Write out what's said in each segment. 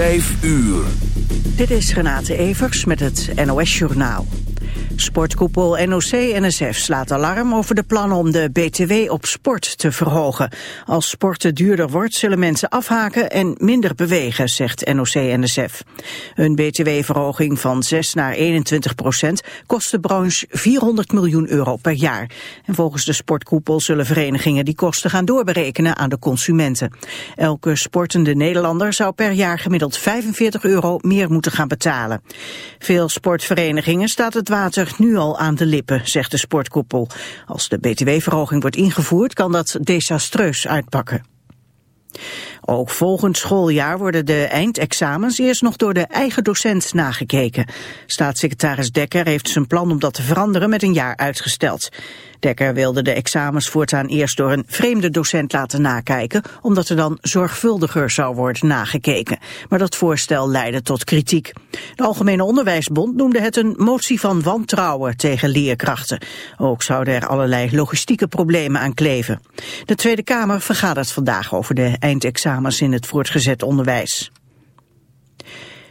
5 uur. Dit is Renate Evers met het NOS Journaal. Sportkoepel NOC-NSF slaat alarm over de plannen om de BTW op sport te verhogen. Als sporten duurder wordt, zullen mensen afhaken en minder bewegen, zegt NOC-NSF. Een BTW-verhoging van 6 naar 21 procent kost de branche 400 miljoen euro per jaar. En volgens de sportkoepel zullen verenigingen die kosten gaan doorberekenen aan de consumenten. Elke sportende Nederlander zou per jaar gemiddeld 45 euro meer moeten gaan betalen. Veel sportverenigingen staat het water nu al aan de lippen, zegt de sportkoepel. Als de btw-verhoging wordt ingevoerd, kan dat desastreus uitpakken. Ook volgend schooljaar worden de eindexamens eerst nog door de eigen docent nagekeken. Staatssecretaris Dekker heeft zijn plan om dat te veranderen met een jaar uitgesteld. Dekker wilde de examens voortaan eerst door een vreemde docent laten nakijken, omdat er dan zorgvuldiger zou worden nagekeken. Maar dat voorstel leidde tot kritiek. De Algemene Onderwijsbond noemde het een motie van wantrouwen tegen leerkrachten. Ook zouden er allerlei logistieke problemen aan kleven. De Tweede Kamer vergadert vandaag over de eindexamens in het voortgezet onderwijs.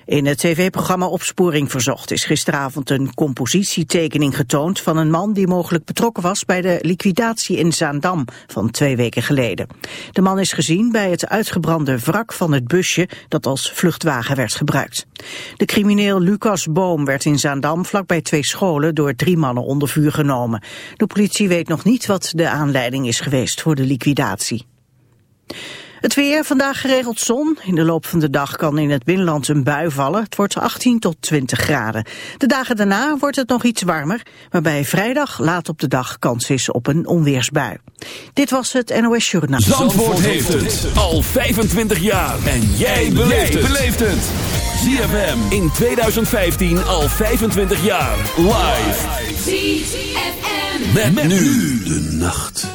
In het tv-programma Opsporing Verzocht is gisteravond een compositietekening getoond van een man die mogelijk betrokken was bij de liquidatie in Zaandam van twee weken geleden. De man is gezien bij het uitgebrande wrak van het busje dat als vluchtwagen werd gebruikt. De crimineel Lucas Boom werd in Zaandam vlakbij twee scholen door drie mannen onder vuur genomen. De politie weet nog niet wat de aanleiding is geweest voor de liquidatie. Het weer, vandaag geregeld zon. In de loop van de dag kan in het binnenland een bui vallen. Het wordt 18 tot 20 graden. De dagen daarna wordt het nog iets warmer, waarbij vrijdag laat op de dag kans is op een onweersbui. Dit was het NOS Journaal. Zandvoort, heeft het al 25 jaar. En jij beleeft het. ZFM in 2015 al 25 jaar. Live. ZFM. met nu de nacht.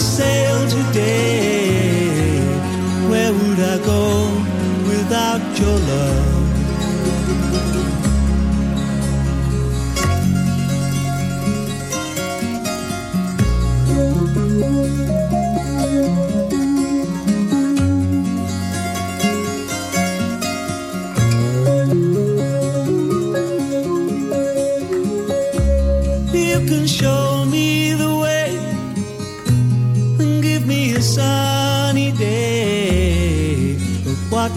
if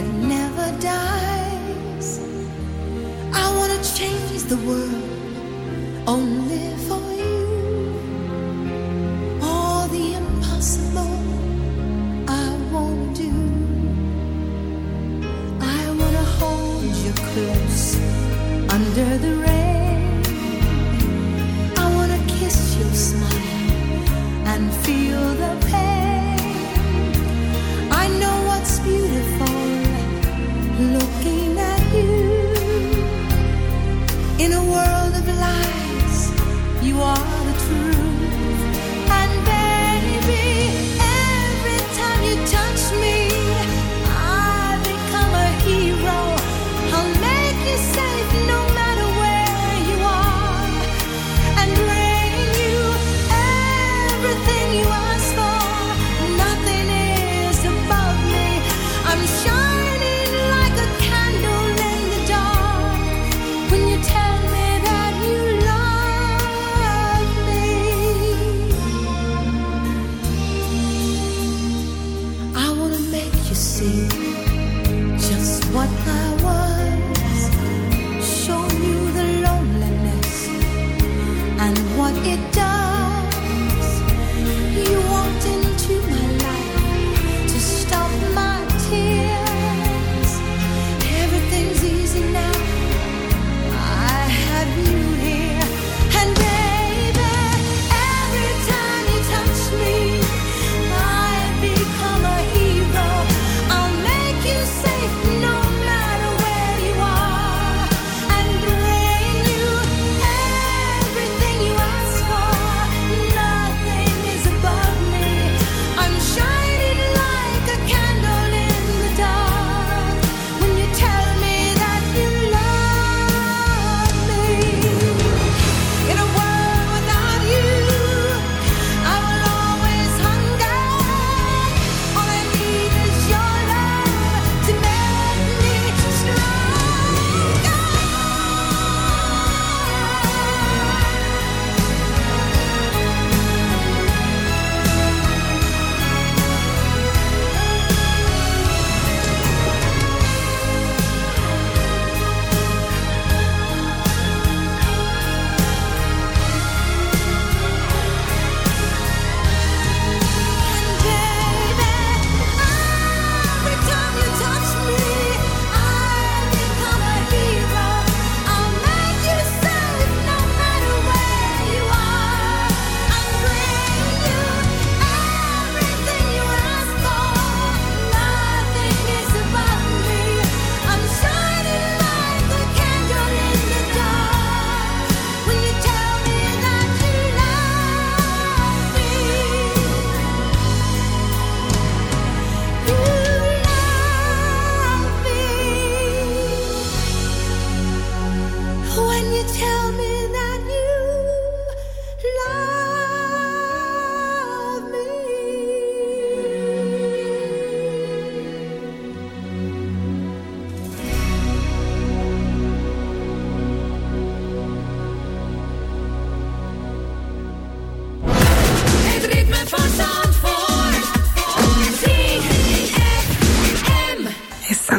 that never dies. I wanna change the world only for you. All the impossible I won't do. I wanna hold you close under the rain.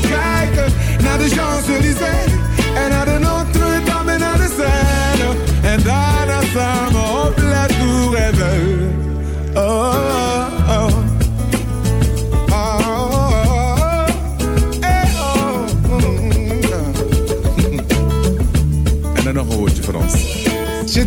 samen kijken naar de Champs-Élysées en naar de Notre-Dame en naar de Seine. En daarna samen op La Tour Eiffel. Oh, oh, oh. Oh, oh, oh. Eh, oh, ja. En dan nog een woordje voor ons. Je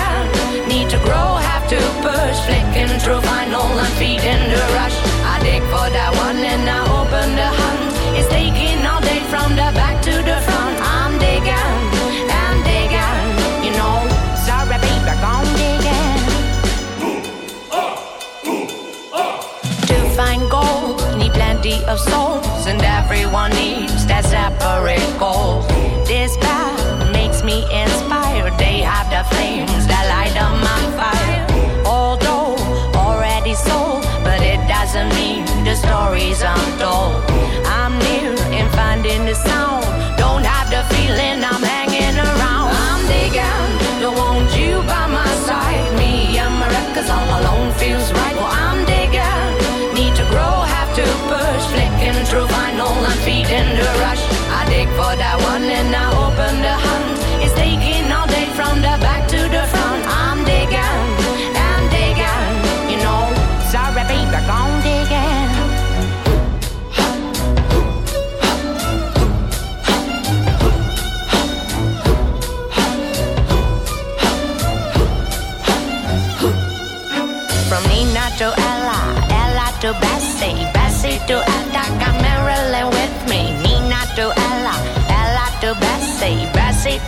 grow, to push. Flicking through vinyl and feeding the rush. I dig for that one and I open the hunt. It's taking all day from the back to the front. I'm digging and digging, you know. Sorry, baby, gone digging. To find gold, need plenty of souls, and everyone needs that separate goal. This path makes me inspired. They have the flames that light up my fire. Already sold, but it doesn't mean the stories untold. I'm near in finding the sound. Don't have the feeling I'm hanging around. I'm digging, don't want you by my side. Me and my records all alone feels right. Well, I'm digging, need to grow, have to push. Flicking through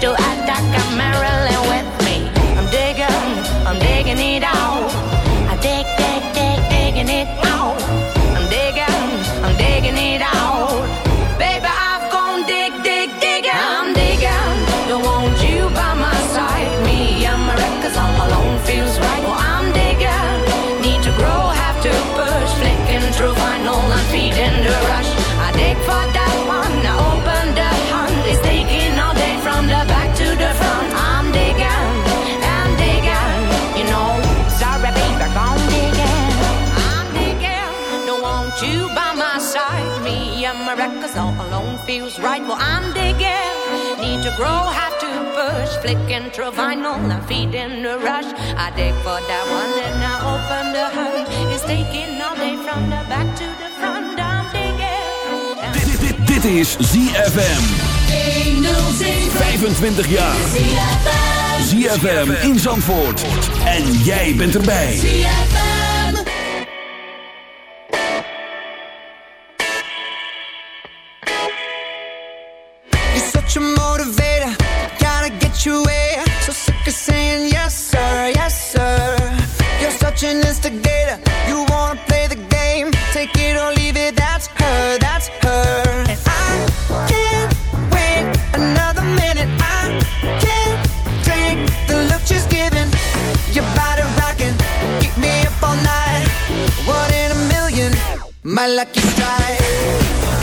to Attica, Marilyn with right. Well, I'm digging, need to grow, have to push. Flicking through vinyl and feeding the rush. I dig for that one and I open the hunt. It's taking all day from the back to the front. I'm digging. Dit, dit, dit is ZFM. 25 jaar. ZFM in Zandvoort. En jij bent erbij. You're saying yes, sir, yes, sir. You're such an instigator, you wanna play the game. Take it or leave it, that's her, that's her. And I can't wait another minute. I can't take the look she's giving. Keep me up all night. One in a million, my lucky strike.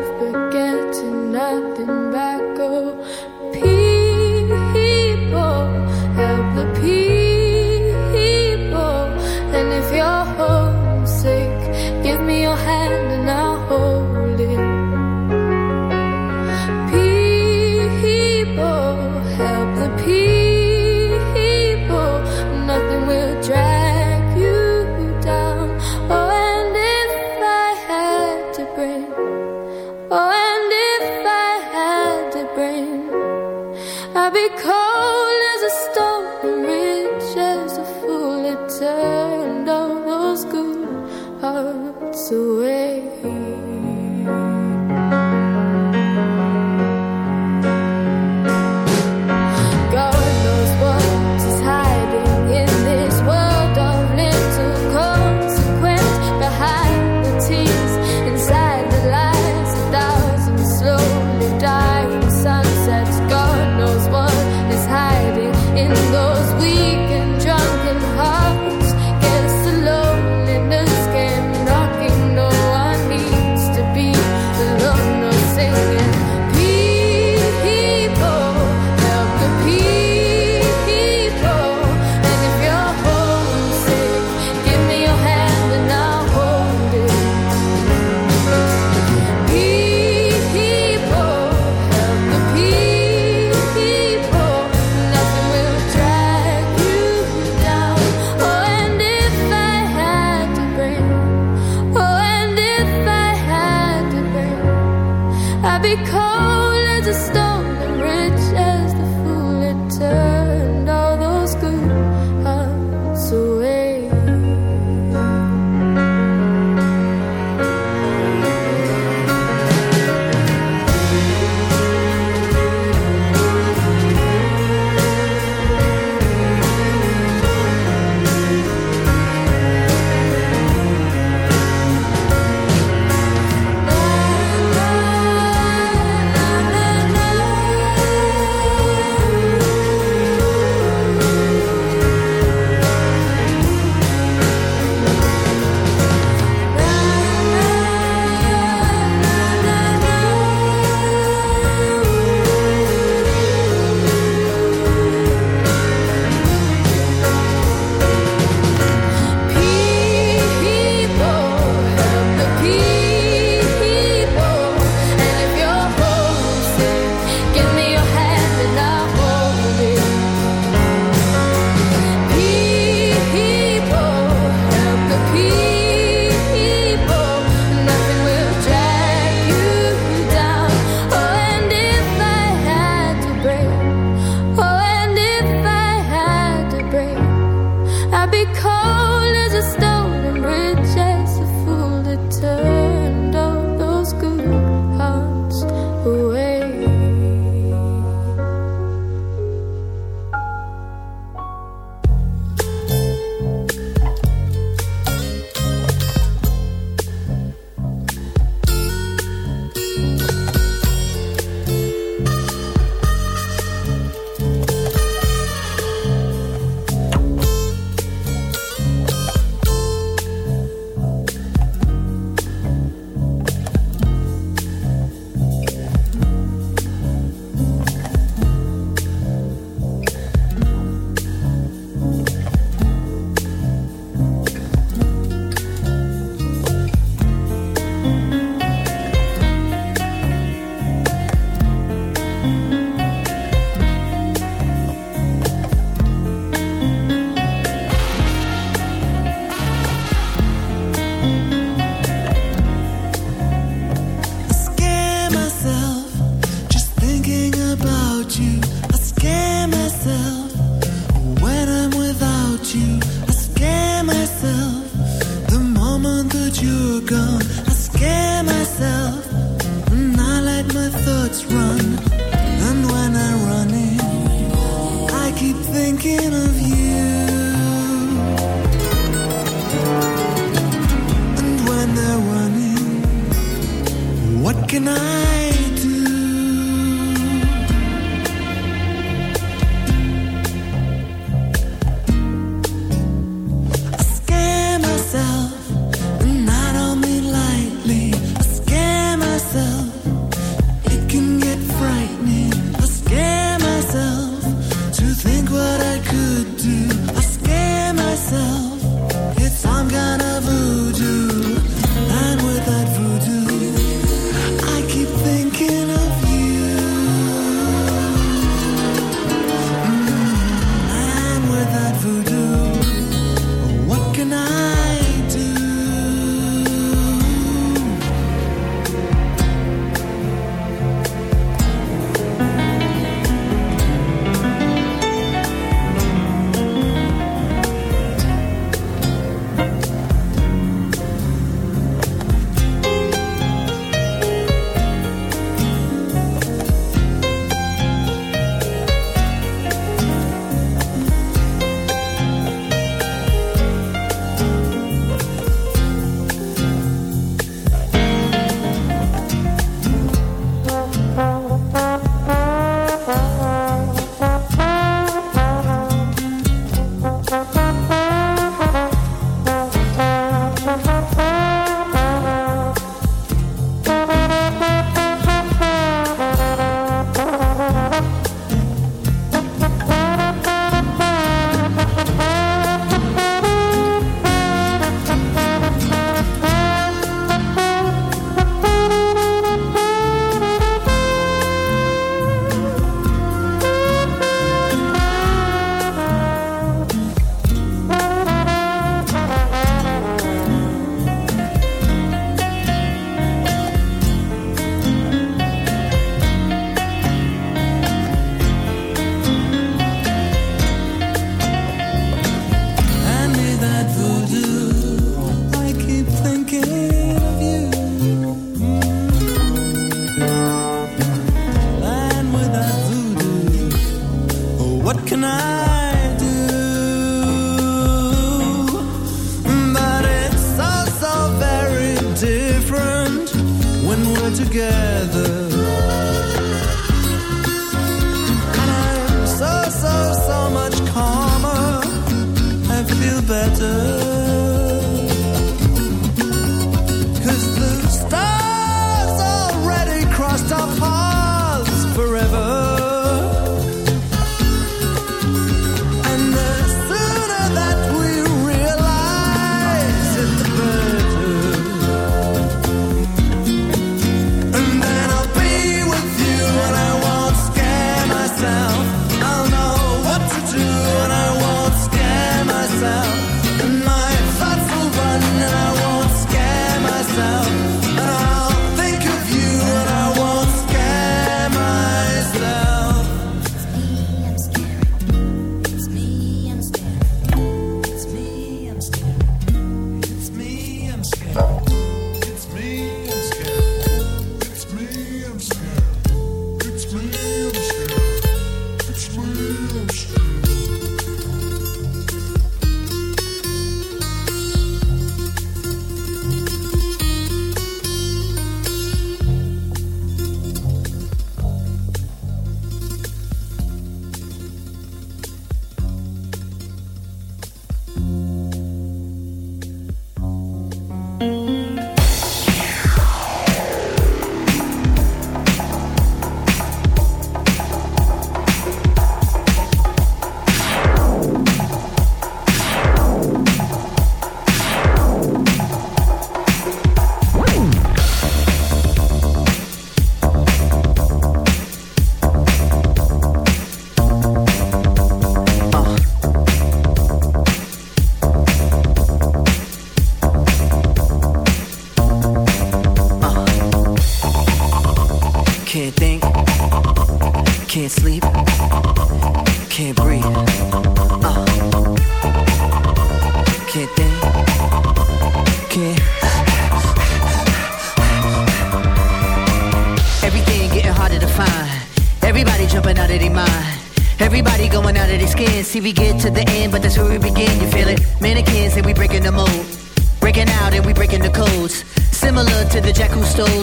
Together.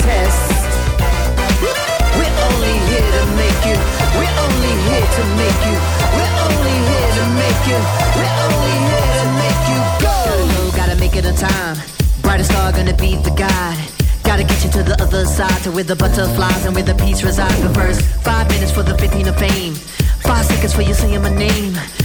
Test. We're only here to make you. We're only here to make you. We're only here to make you. We're only here to make you go. Gotta go, gotta make it on time. Brightest star gonna be the guide. Gotta get you to the other side, to where the butterflies and where the peace resides. But first, five minutes for the 15 of fame. Five seconds for you saying my name.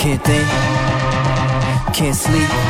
Can't think, can't sleep,